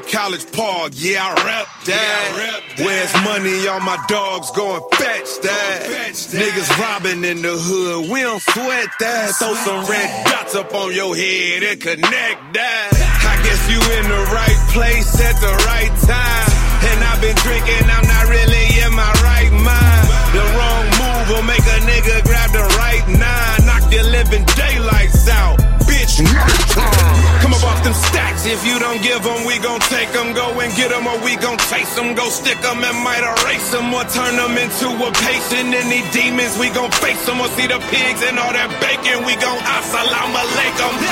College Park, yeah, I rep that. Where's money? All my dogs going fetch that. Niggas robbing in the hood, we don't sweat that. Throw some red dots up on your head and connect that. If you don't give them, we gon' take them. Go and get them, or we gon' chase them. Go stick them and might erase them, or turn them into a patient. Any demons, we gon' face them. Or see the pigs and all that bacon, we gon' assalamu alaikum.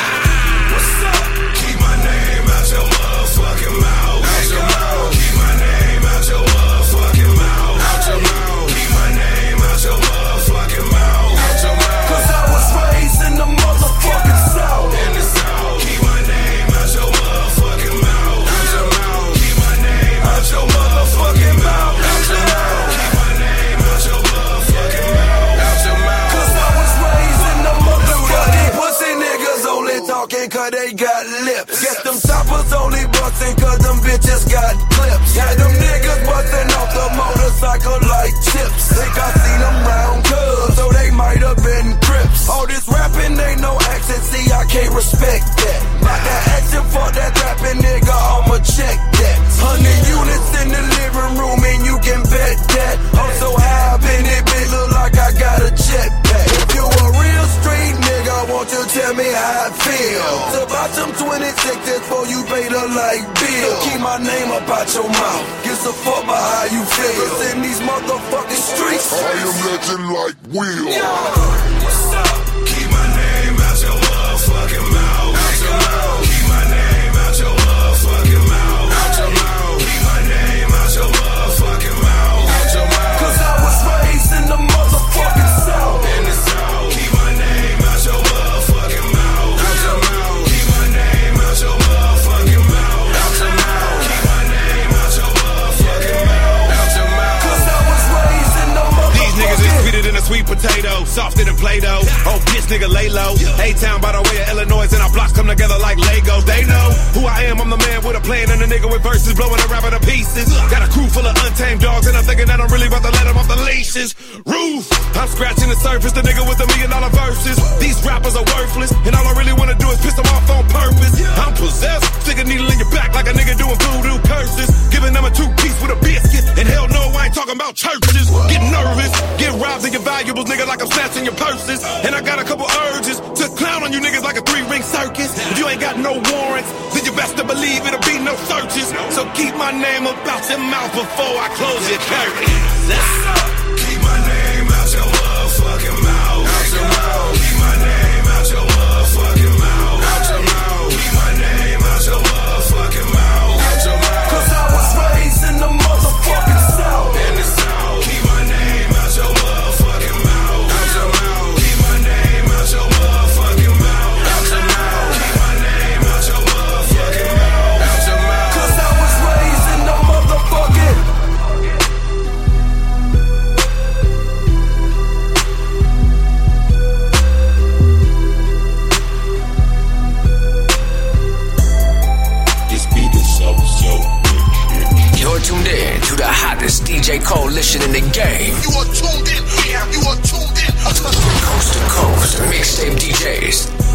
Talking cause they got lips. Guess them choppers only bustin' cause them bitches got clips. Yeah, them niggas bustin' off the motorcycle like chips. Think I I feel? It's about some 26 for you pay the light bill. Keep my name up out your mouth. Gives a fuck about how you feel. 'Cause in these motherfucking streets, I am legend like Will. What's potato, softer than Play-Doh. Oh, bitch, nigga, lay low. A-Town by the way of Illinois, and our blocks come together like Legos. They know who I am. I'm the man with a plan, and a nigga with verses blowing a rapper to pieces. Got a crew full of untamed dogs, and I'm thinking that I'm really about to let them off the leashes. Roof, I'm scratching the surface. The nigga with the million dollar verses. These rappers are worthless, and all I really wanna do is piss them off on purpose. I'm possessed, of nigga, like I'm snatching your purses. And I got a couple urges to clown on you niggas like a three ring circus. If you ain't got no warrants, then you best to believe it'll be no searches. So keep my name about your mouth before I close your curtain. Keep my DJ coalition in the game. You are tuned in. You are tuned in. Coast to coast, mixtape DJs.